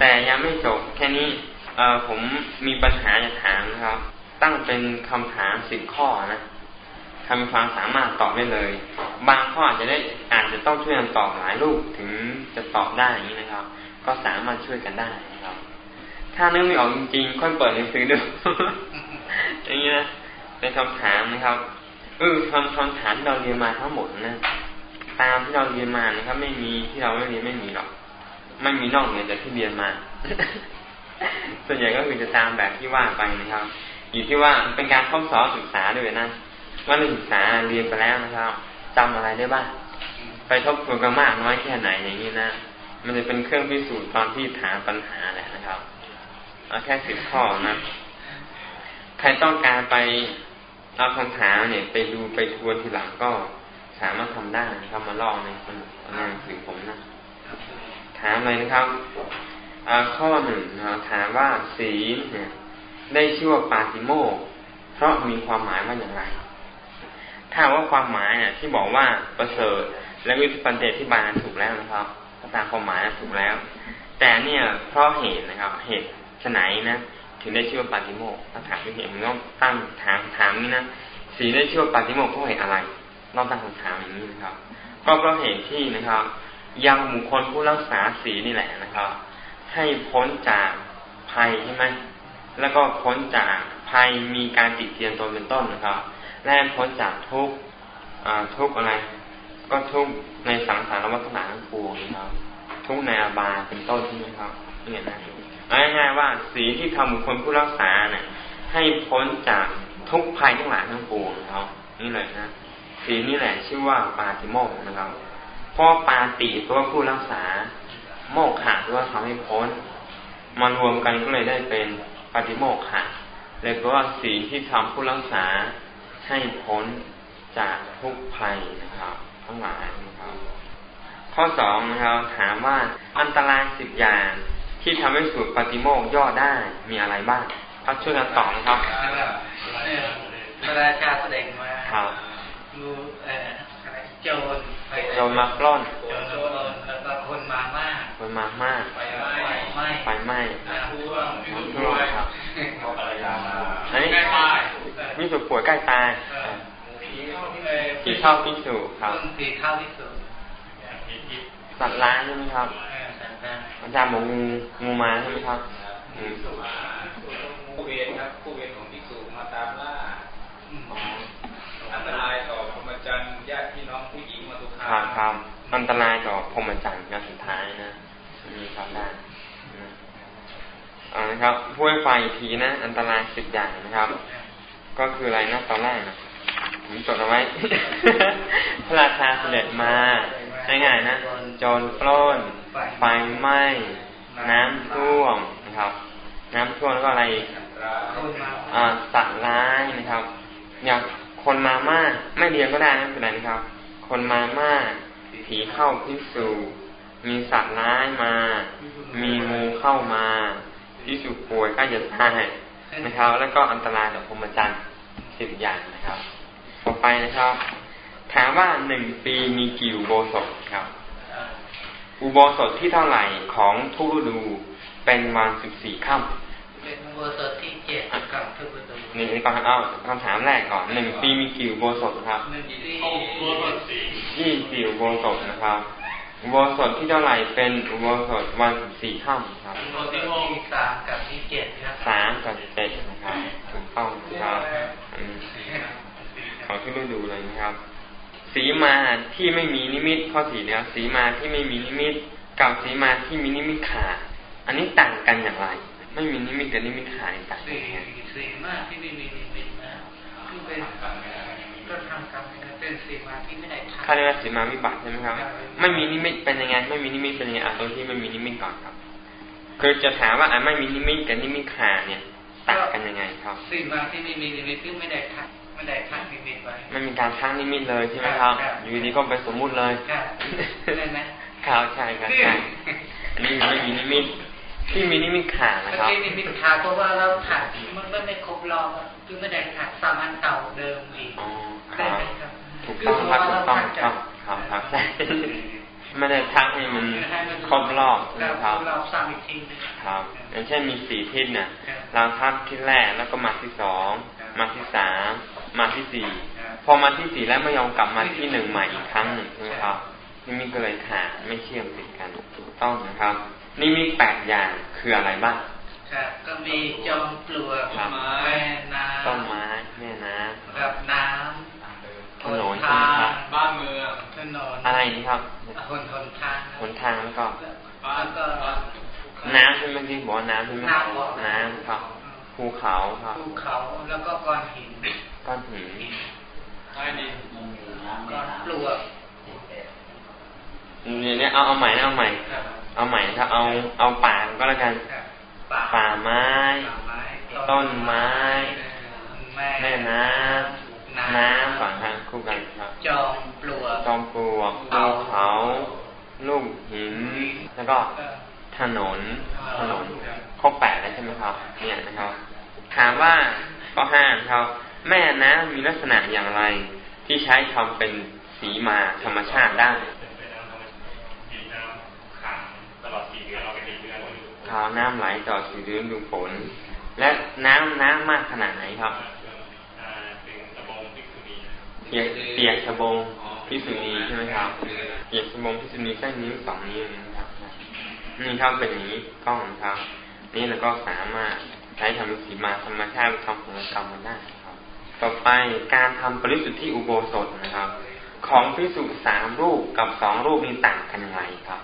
แต่ยังไม่จบแค่นี้เออผมมีปัญหาจะถามนะครับ ตั้งเป็นคำถามสิบข้อนะทำความสามารถตอบได้เลย บางข้ออาจจะได้อาจจะต้องช่วยกันตอบหลายลูกถึงจะตอบได้อย่างนี้นะครับ ก็สามารถช่วยกันได้นะครับ ถ้านึกไม่ออกจริงๆค่อยเปิดหนังสือดูอย่างนี้นะเป็นคำถามนะครับเออคำคำถามที่เราเรียนมาทั้งหมดนะตามที่เราเรียนมานะครับ ไม่มีที่เราไม่เรียนไม่มีหรอก ไม่มีนอกเหนือจากที่เรียนมา ส่วนใหญ่ก็คือจะตามแบบที่ว่าไปนะครับ อยู่ที่ว่าเป็นการทดสอบศึกษาด้วยนะว่านักศึกษาเรียนไปแล้วนะครับจำอะไรได้บ้างไปทบทวนกันมากน้อยแค่ไหนอย่างนี้นะมันจะเป็นเครื่องพิสูจน์ตอนที่ถามปัญหาแหละนะครับเอาแค่สิบข้อนะใครต้องการไปเอาคำถามเนี่ย ไปดูไปทวนทีหลังก็สามารถทำได้นะครับมาลองในในหนังสือผมนะ ถามเลยนะครับข้อหนึ่งถามว่าสีลเนี่ย ได้ชื่อว่าปาติโมกเพราะมีความหมายว่าอย่างไร ถ้าว่าความหมายเนี่ย ที่บอกว่าประเสริฐและวิปันเดที่บานถูกแล้วนะครับตามความหมายถูกแล้ว แต่เนี่ยเพราะเหตุนะครับ เหตุฉไหนนะถึงได้ชื่อว่าปาติโมกถ้าถามด้วยเหตุมันต้องตั้งถามถามนี่นะสีลได้ชื่อว่าปาติโมกเพราะเหตุอะไรต้องตั้งคำถามอย่างนี้นะครับ ก็เพราะเหตุที่นะครับ ยังบุคคลผู้รักษาสีนี่แหละนะครับ ให้พ้นจากภัยใช่ไหมแล้วก็พ้นจากภัยมีการติดเตียนตนเป็นต้นนะครับ และพ้นจากทุกทุกอะไร ก็ทุกในสังสารวัฏฏะทั้งปวงนะครับ ทุกในอาบาเป็นต้นใช่ไหมครับนี่นะง่ายๆว่าสีที่ทำบุคคลผู้รักษาเนี่ยให้พ้นจากทุกภัยทั้งหลายทั้งปวงนะครับนี่เลยนะสีนี่แหละชื่อว่าปาติโมกนะครับ เพราะปาติแปลว่าผู้รักษา โมกขาแปลว่าทำให้พ้น มารวมกันก็เลยได้เป็นปาติโมกขาเลยแปลว่าสีที่ทำผู้รักษาให้พ้นจากทุกภัยนะครับ ทั้งหลายนะครับ ข้อสองนะครับถามว่าอันตรายสิบอย่างที่ทำให้สูตรปฏิโมกย่อได้มีอะไรบ้างครับช่วยกันตอบนะครับเวลาชาแสดงมาครับดูเอ่อโจร โจรมาปล้นโจรแล้วก็คนมามากคนมามากไฟไหม้ไฟไหม้น้ำท่วมน้ำท่วมครับอันนี้มีสุป่วยใกล้ตายผีเข้าพิสูครับผีเข้าพิสูสัตว์ร้ายใช่ไหมครับอาจารย์บอกงูงูมาใช่ไหมครับผู้เวรครับผู้เวรของภิกษุมาตามล่าอันตรายต่อพรหมจรรย์ญาติพี่น้องผู้หญิงมาตุคามครับอัน ตรายต่อพรหมจรรย์งานสุดท้ายนะมีครับได้อ่านะครับพูดให้ฟังอีกทีนะ อันตรายสิบอย่างนะครับ ก็คืออะไรนะตอนแรกนะผมจดเอาไว้ พระราชาเสด็จมาง่ายๆนะโจรปล้น ไฟไหม้น้ำท่วมนะครับ น้ำท่วมแล้วก็อะไรอ่าสัตว์ร้ายนะครับ อย่างคนมามาก ไม่เรียนก็ได้ไม่เป็นไรนะครับ คนมามาก ผีเข้าพิสูมีสัตว์ร้ายมา มีงูเข้ามาพิสูป่วยก็จะตายนะครับ แล้วก็อันตรายต่อพรหมจรรย์สิบอย่างนะครับ ต่อไปนะครับ ถามว่าหนึ่งปีมีกี่อุโบสถครับ อุโบสถที่เท่าไหร่ของทุกฤดูเป็นวันสิบสี่ค่ำเป็นอุโบสถที่เจ็ดกับทุกฤด นี่นี่ก่อนเอาคำถามแรกก่อนหนึ่งปีมีกี่อุโบสถครับยี่สี่อุโบสถนะครับอุโบสถที่เท่าไหร่เป็นอุโบสถวันสิบสี่ค่ำครับอุโบสถที่สามกับที่เจ็ดครับสามกับเจ็ดนะครับถูกต้องครับของที่ฤดูเลยนะครับ สีมาที่ไม่มีนิมิตข้อสี่เนี่ยสีมาที่ไม่มีนิมิตกับสีมาที่มีนิมิตขาดอันนี้ต่างกันอย่างไร ไม่มีนิมิตกับนิมิตขาดต่างกันสีมาที่ไม่มีนิมิตนะคือเป็นก็ทำกรรมเป็นสีมาที่ไม่ได้ทำเขาเรียกว่าสีมาวิบัติใช่ไหมครับ ไม่มีนิมิตเป็นยังไงไม่มีนิมิตเป็นยังไงอะตรงที่ไม่มีนิมิตก่อนครับคือจะถามว่าอะไม่มีนิมิตกับนิมิตขาดเนี่ยต่างกันยังไงครับสีมาที่ไม่มีนิมิตคือไม่ได้ทำไม่ได้ทักนิมิตไว้ไม่มีการทักนิมิตเลยใช่ไหมครับ อยู่ดีก็ไปสมมุติเลยใช่ไหมครับใช่ครับใช่อันนี้ไม่มีนิมิต ที่มีนิมิตขาดนะครับที่นิมิตขาดเพราะว่าเราขาดมันไม่ครบรอบคือไม่ได้ขาดสามัญเก่าเดิมอีกอ๋อครับถูกต้องครับถูกต้องครับครับครับไม่ได้ทักให้มันครบรอบนะครับรอบสามอีกทีครับอย่างเช่นมีสี่ทิศเนี่ยเราทักทิศแรกแล้วก็มาที่สองมาที่สามมาที่สี่พอมาที่สี่แล้วไม่ยอมกลับมาที่หนึ่งใหม่อีกครั้งหนึ่งใช่ไหมครับนี่มีก็เลยขาดไม่เชื่อมติดกันถูกต้องนะครับ นี่มีแปดอย่างคืออะไรบ้างครับก็มีจอมปลวกแม่น้ำต้นไม้แม่น้ำกับน้ำถนนทางบ้านเมืองถนนอะไรนี่ครับหนหนทางหนทางแล้วก็แล้วก็น้ำใช่ไหมที่บอกน้ำใช่ไหมน้ำครับภูเขาครับภูเขาแล้วก็ก้อนหินก้อนหินใต้ดินก้อนปลวกเนี่ยเอาเอาใหม่เอาใหม่ เอาใหม่ครับ เอาเอาป่าก็แล้วกันป่าไม้ ต้นไม้ แม่น้ำน้ำฝั่งทางคู่กันครับจอมปลวกจอมปลวกภูเขาลูกหิน แล้วก็ถนนถนนครบแปดแล้วใช่ไหมครับ เนี่ยนะครับ ถามว่าก็ห้าครับ แม่น้ำมีลักษณะอย่างไรที่ใช้ทำเป็นสีมาธรรมชาติได้ ข่าวน้ำไหลต่อสี่เดือนดูฝน และน้ำน้ำมากขนาดไหนครับเปียกเปียกสบงพิสุนีใช่ไหมครับเปียกสบงพิสุนีแค่นิ้วสองนิ้วนะครับ นี่ครับเป็นนี้กล้องครับ นี่เราก็สามารถใช้ทำสีมาธรรมชาติทำผลกรรมมันได้ครับ ต่อไปการทำปริสุทธิอุโบสถนะครับ ของพิสุสามรูปกับสองรูปนี้ต่างกันอย่างไรครับ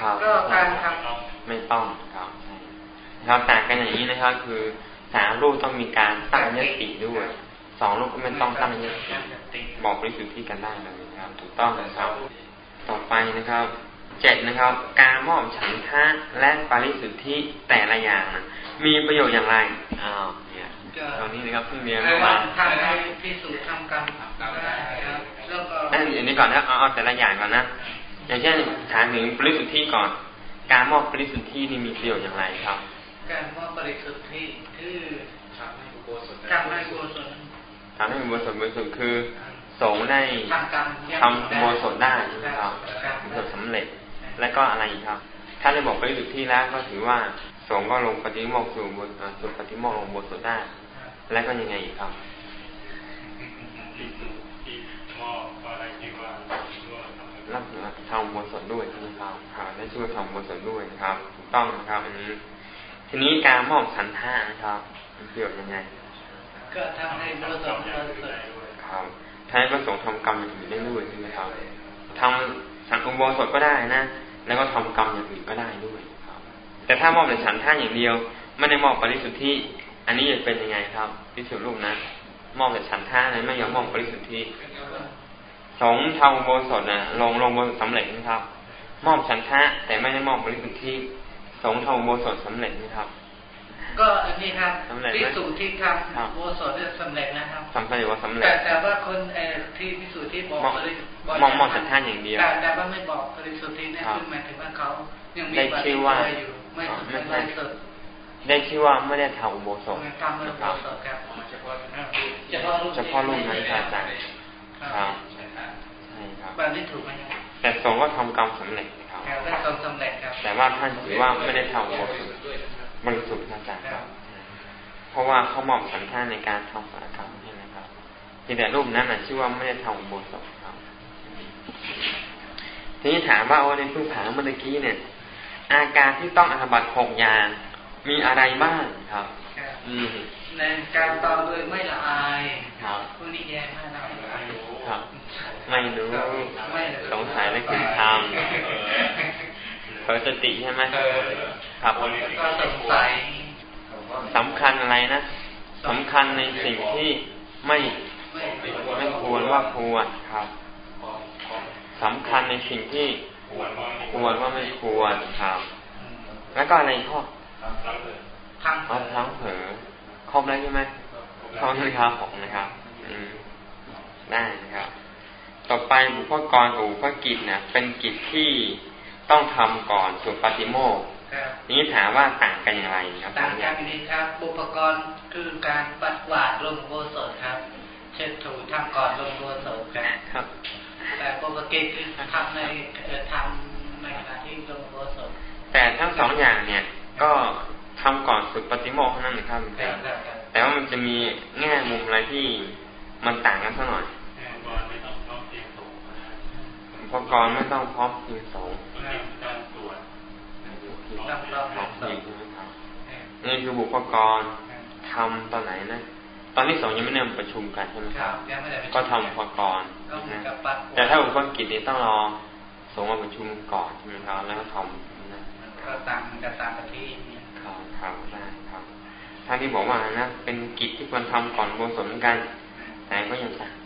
ครับก็การทำไม่ต้องครับครับต่างกันอย่างนี้นะครับ คือสามรูปต้องมีการตั้งยติด้วยสองรูปก็ไม่ต้องตั้งยติบอกบริสุทธิ์กันได้เลยครับ ถูกต้องนะครับ ต่อไปนะครับเจ็ดนะครับ การมอบฉันทะและปริสุทธิแต่ละอย่างมีประโยชน์อย่างไรอ้าวเนี่ยตอนนี้นะครับเพิ่งเรียนมาทำให้พิสูจน์ทำกรรมได้ครับแล้วก็อันนี้ก่อนนะเอาเอาแต่ละอย่างก่อนนะ อย่างเช่นถามถึงบริสุทธิ์ก่อน การมอบบริสุทธิ์นี่มีประโยชน์อย่างไรครับ การมอบบริสุทธิ์คือทำให้อุโบสถทำให้อุโบสถทำให้อุโบสถบริสุทธิ์คือสงได้ทำอุโบสถได้ใช่ไหมครับอุโบสถสำเร็จ แล้วก็อะไรครับ ถ้าได้บอกบริสุทธิ์ที่แล้วก็ถือว่าสงก็ลงปฏิโมกข์สู่สุปฏิโมกข์ลงอุโบสถได้ แล้วก็ยังไงอีกครับ ทำบนสดด้วยใช่ไหมครับได้ช่วยทำบนสดด้วยนะครับถูกต้องนะครับ อันนี้ ทีนี้การมอบสันท่านะครับมันเกี่ยวยังไง ก็ทำให้ประสงค์ครับใช้ประสงค์ทำกรรมอย่างอื่นได้ด้วยใช่ไหมครับทำสังคมบสดก็ได้นะ แล้วก็ทำกรรมอย่างอื่นก็ได้ด้วยครับ แต่ถ้ามอบแต่ฉันท่าอย่างเดียว ไม่ได้มอบปริสุทธิอันนี้จะเป็นยังไงครับพิสูจน์รูปนะมอบแต่ฉันท่าเลยไม่ยอมมอบปริสุทธิ สงทำโบสถนะลงลงบนสำเร็จนะครับ มอบฉันทะแต่ไม่ได้มอบบริสุทธิ์ที่สงทำโบสถสำเร็จนะครับ ก็อันนี้ครับพิสูจน์ที่ทำโบสถได้สำเร็จนะครับสำเร็จว่าสำเร็จแต่แต่ว่าคนเอที่พิสูจน์ที่บอกมองมองฉันทะอย่างเดียวแต่ว่าไม่บอกบริสุทธิ์ที่นี่คือหมายถึงว่าเขายังมีบัตรอยู่ไม่ไม่บริสุทธิ์ได้ชื่อว่าไม่ได้ทำอุโบสถนะครับเฉพาะรูปนั้นอาจารย์ครับ แบบนี้ถูกไหมแต่สงก็ทำกรรมสำเร็จครับแต่ทำสำเร็จครับ แต่ว่าท่านถือว่าไม่ได้ทำบริสุทธิ์บริสุทธิ์อาจารย์ครับ เพราะว่าเขามอบสันท่าในการทำสังกรรมใช่ไหมครับที่แต่รูปนั้นน่ะชื่อว่าไม่ได้ทำบุญศพครับ ทีนี้ถามว่าโอ้ในพื้นฐานเมื่อกี้เนี่ย อาการที่ต้องอธิบัติหกอย่างมีอะไรบ้างครับ อืมในการตอบด้วยไม่ละอายครับผู้นี้แย่มากนะครับ ไม่รู้ สงสัยแล้วคือทำเผลอสติใช่ไหมครับสงสัยสำคัญอะไรนะสำคัญในสิ่งที่ไม่ไม่ควรว่าควรครับสำคัญในสิ่งที่ควรว่าไม่ควรครับ แล้วก็อะไรข้อทั้งทั้งเผลอครบแล้วใช่ไหมครบแล้วครับผมนะครับ อืมได้นะครับ ต่อไปบุพกรกับบุพกิจเนี่ยเป็นกิจที่ต้องทำก่อนส่วนปฏิโมกนี้ถามว่าต่างกันอย่างไรครับต่างกันนี้ครับบุพกรคือการปัดกวาดลงโบสถครับทเช็ดถูทำก่อนลงตัวศพครับ แต่ปกติคือทำในทำในขณะที่ลงตัวศพแต่ทั้งสองอย่างเนี่ย ก็ทำก่อนสุดปฏิโมกข์นั่นเองครับแต่ว่ามันจะมีแง่มุมอะไรที่มันต่างกันสักหน่อย ปกรณ์ไม่ต้องพร้อมเพียงสองนี่คือบุปกรณ์ทำตอนไหนนะตอนที่สองยังไม่เริ่มประชุมกันใช่ไหมครับ ก็ทำอุปกรณ์นะแต่ถ้าอุปกรณ์กิจนี่ต้องรอส่งมาประชุมก่อนใช่ไหมครับแล้วก็ทำนะก็ตามกับตามประเทศครับครับได้ครับท่านที่บอกว่านะเป็นกิจที่ควรทำก่อนโบสถเหมือนกัน แต่ก็ยังต่างกันต่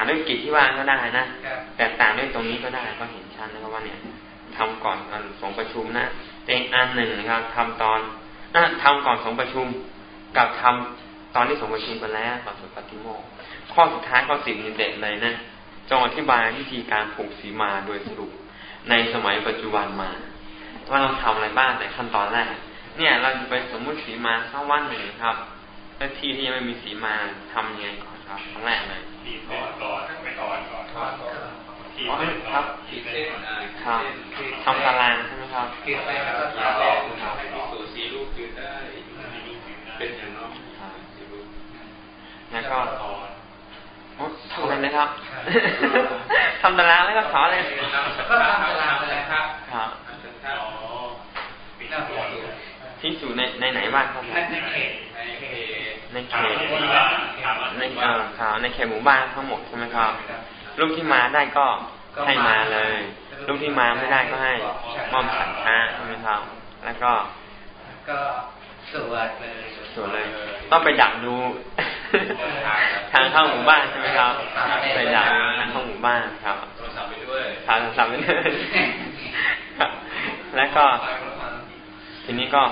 างด้วยกิจที่ว่าก็ได้นะแต่ต่างด้วยตรงนี้ก็ได้ก็เห็นชัดนะครับว่าเนี่ยทำก่อนส่งประชุมนะแต่อีกอันหนึ่งนะครับทำตอนนะทำก่อนส่งประชุม กับทำตอนที่ส่งประชุมไปแล้วตอนสุดปฏิโมกข้อสุดท้ายข้อสิบนี่เด็ดเลยนะจงอธิบายวิธีการผูกสีมาโดยสรุปในสมัยปัจจุบันมา ว่าเราทำอะไรบ้างในขั้นตอนแรก เนี่ยเราจะไปสมมุติสีมาสักวันหนึ่งครับแล้วที่ที่ยังไม่มีสีมาทำยังไงก่อนครับครั้งแรกเลย สีก่อนก่อนไม่ก่อนก่อนก่อนครับครับทำตารางใช่ไหมครับขีดไปแล้วก็ตารางครับสูสีลูกคือได้เป็นอย่างน้อยแล้วก็ทำเลยครับทำตารางแล้วก็สอนเลยก็ทำตารางเลยครับครับที่อยู่ในในไหนบ้างครับในเขตในเขตในเขต ออครับในเขตหมู่บ้านทั้งหมดใช่ไหมครับลูกที่มาได้ก็ให้มาเลยลูกที่มาไม่ได้ก็ให้มอบสันทาใช่ไหมครับ แล้วก็ก็สวดเลยสวดเลย ต้องไปดักดูทางเข้าหมู่บ้านใช่ไหมครับไปดักทางเข้าหมู่บ้านครับโทรศัพท์ไปด้วยโทรศัพท์ไปด้วยแล้วก็ ทีนี้ก็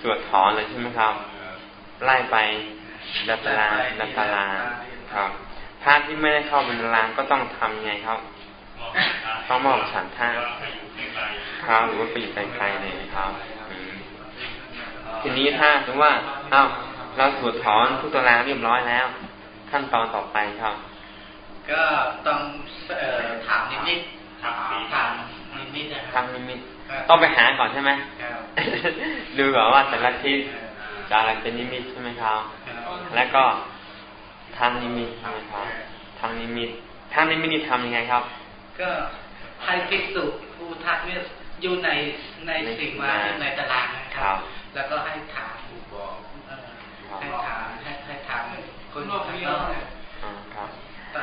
สวดถอนเลยใช่ไหมครับ ไล่ไป ดัตลาดัตลาครับพระที่ไม่ได้เข้าเป็นลางก็ต้องทำไงครับต้องมอบฉันท่าครับหรือว่าไปอยู่ไกลๆเลยครับทีนี้ถ้าถือว่าเอ้าเราสวดถอนทุกตารางเรียบร้อยแล้ว ขั้นตอนต่อไปครับ ก็ต้องถามนิดๆถามนิดๆนะทำนิมิตต้องไปหาก่อนใช่ไหมดูก่อนว่าแต่ละทิศจะอะไรเป็นนิมิตใช่ไหมครับ แล้วก็ทางนิมิตใช่ไหมครับทางนิมิตทางนิมิตนี่ทำยังไงครับ ก็ให้ภิกษุผู้ทักเนี่ยอยู่ในในสิ่งมาในตารางนะครับ แล้วก็ให้ถามให้ถามให้ให้ถามคนอยู่ข้างนอก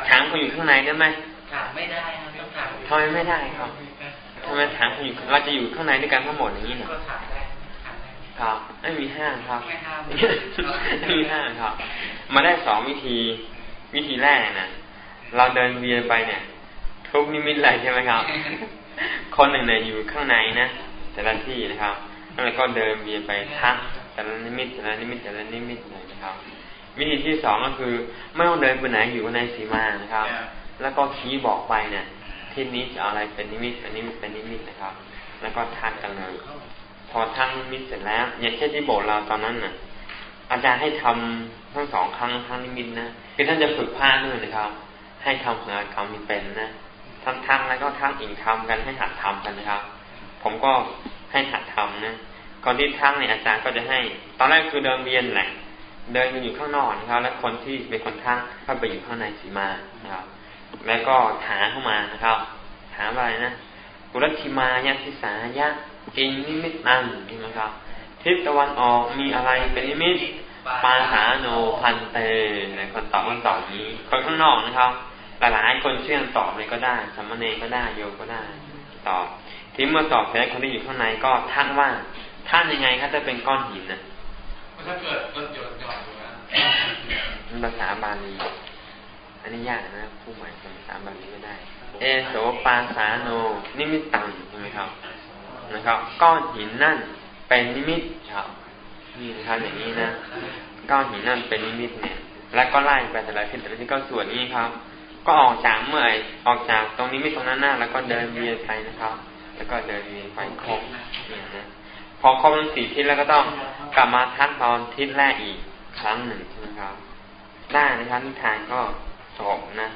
ถามคนอยู่ข้างในได้ไหมถามไม่ได้ครับต้องถามทำไมไม่ได้ครับทำไมถามคนอยู่เราจะอยู่ข้างในด้วยกันทั้งหมดอย่างนี้เนี่ยก็ถาม ได้ครับ ไม่มีห้างครับไม่มีห้างครับ มาได้สองวิธี วิธีแรกนะเราเดินเวียนไปเนี่ย ทุกนิมิตเลยใช่ไหมครับ คนหนึ่งเนี่ยอยู่ข้างในนะแต่ละที่นะครับแล้วก็เดินเวียนไปทักแต่ละนิมิตแต่ละนิมิตแต่ละนิมิตเลยนะครับ วิธีที่สองก็คือไม่ต้องเดินไปไหนอยู่ในสีมานะครับ แล้วก็ชี้บอกไปเนี่ยที่นี้จะอะไรเป็นนิมิตอันนี้เป็นนิมิตนะครับ แล้วก็ทักกันเลย พอทั้งนิมิตเสร็จแล้ว อย่างเช่นที่โบสถ์เราตอนนั้นน่ะ อาจารย์ให้ทำทั้งสองครั้งทั้งนิมิตนะคือท่านจะฝึกผ้าด้วยนะครับ ให้ทำงานกรรมมีเป็นนะทั้งทั้งแล้วก็ทั้งอิงทำกันให้หัดทำกันนะครับ ผมก็ให้หัดทำนะก่อนที่ทั้งเนี่ยอาจารย์ก็จะให้ ตอนแรกคือเดินเวียนแหละเดินอยู่ข้างนอกนะครับ แล้วคนที่เป็นคนทั้งเข้าไปอยู่ข้างในสีมานะครับ แล้วก็ถาเข้ามานะครับถามอะไรนะ กุลธิมายะทิสายะอิงนิมิตนั่นใช่ไหมครับ ทิศตะวันออกมีอะไรเป็นนิมิตปาหาโนพันเตคนตอบคนตอบนี้ คนข้างนอกนะครับ หลายๆคนเชื่อตอบเลยก็ได้สมณเณรก็ได้โยก็ได้ ตอบที่เมื่อตอบแล้วคนที่อยู่ข้างในก็ท่านว่าท่านยังไงครับจะเป็นก้อนหินนะถ้าเกิดรถยนต์จอดอยู่นะภาษาบาลีอันนี้ยากนะผู้ใหม่ภาษาบาลีไม่ได้ เอโสปาสาโณ นิมิตตังใช่ไหมครับ นะครับ ก้อนหินนั่นเป็นนิมิตครับนี่นะครับอย่างนี้นะ ก้อนหินนั่นเป็นนิมิตเนี่ย แล้วก็ไล่ไปแต่ละทิศแต่ละทิศก็ส่วนนี้ครับ ก็ออกจากเมื่อออกจากตรงนี้ไม่ตรงนั้นหน้าแล้วก็เดินเวียนไปนะครับ แล้วก็เดินเวียนไปครบเนี่ยนะพอครบทั้งสี่ทิศแล้วก็ต้องกลับมาทักตอนทิศแรกอีกครั้งหนึ่งใช่ไหมครับ ได้นะครับนิทานก็จบนะ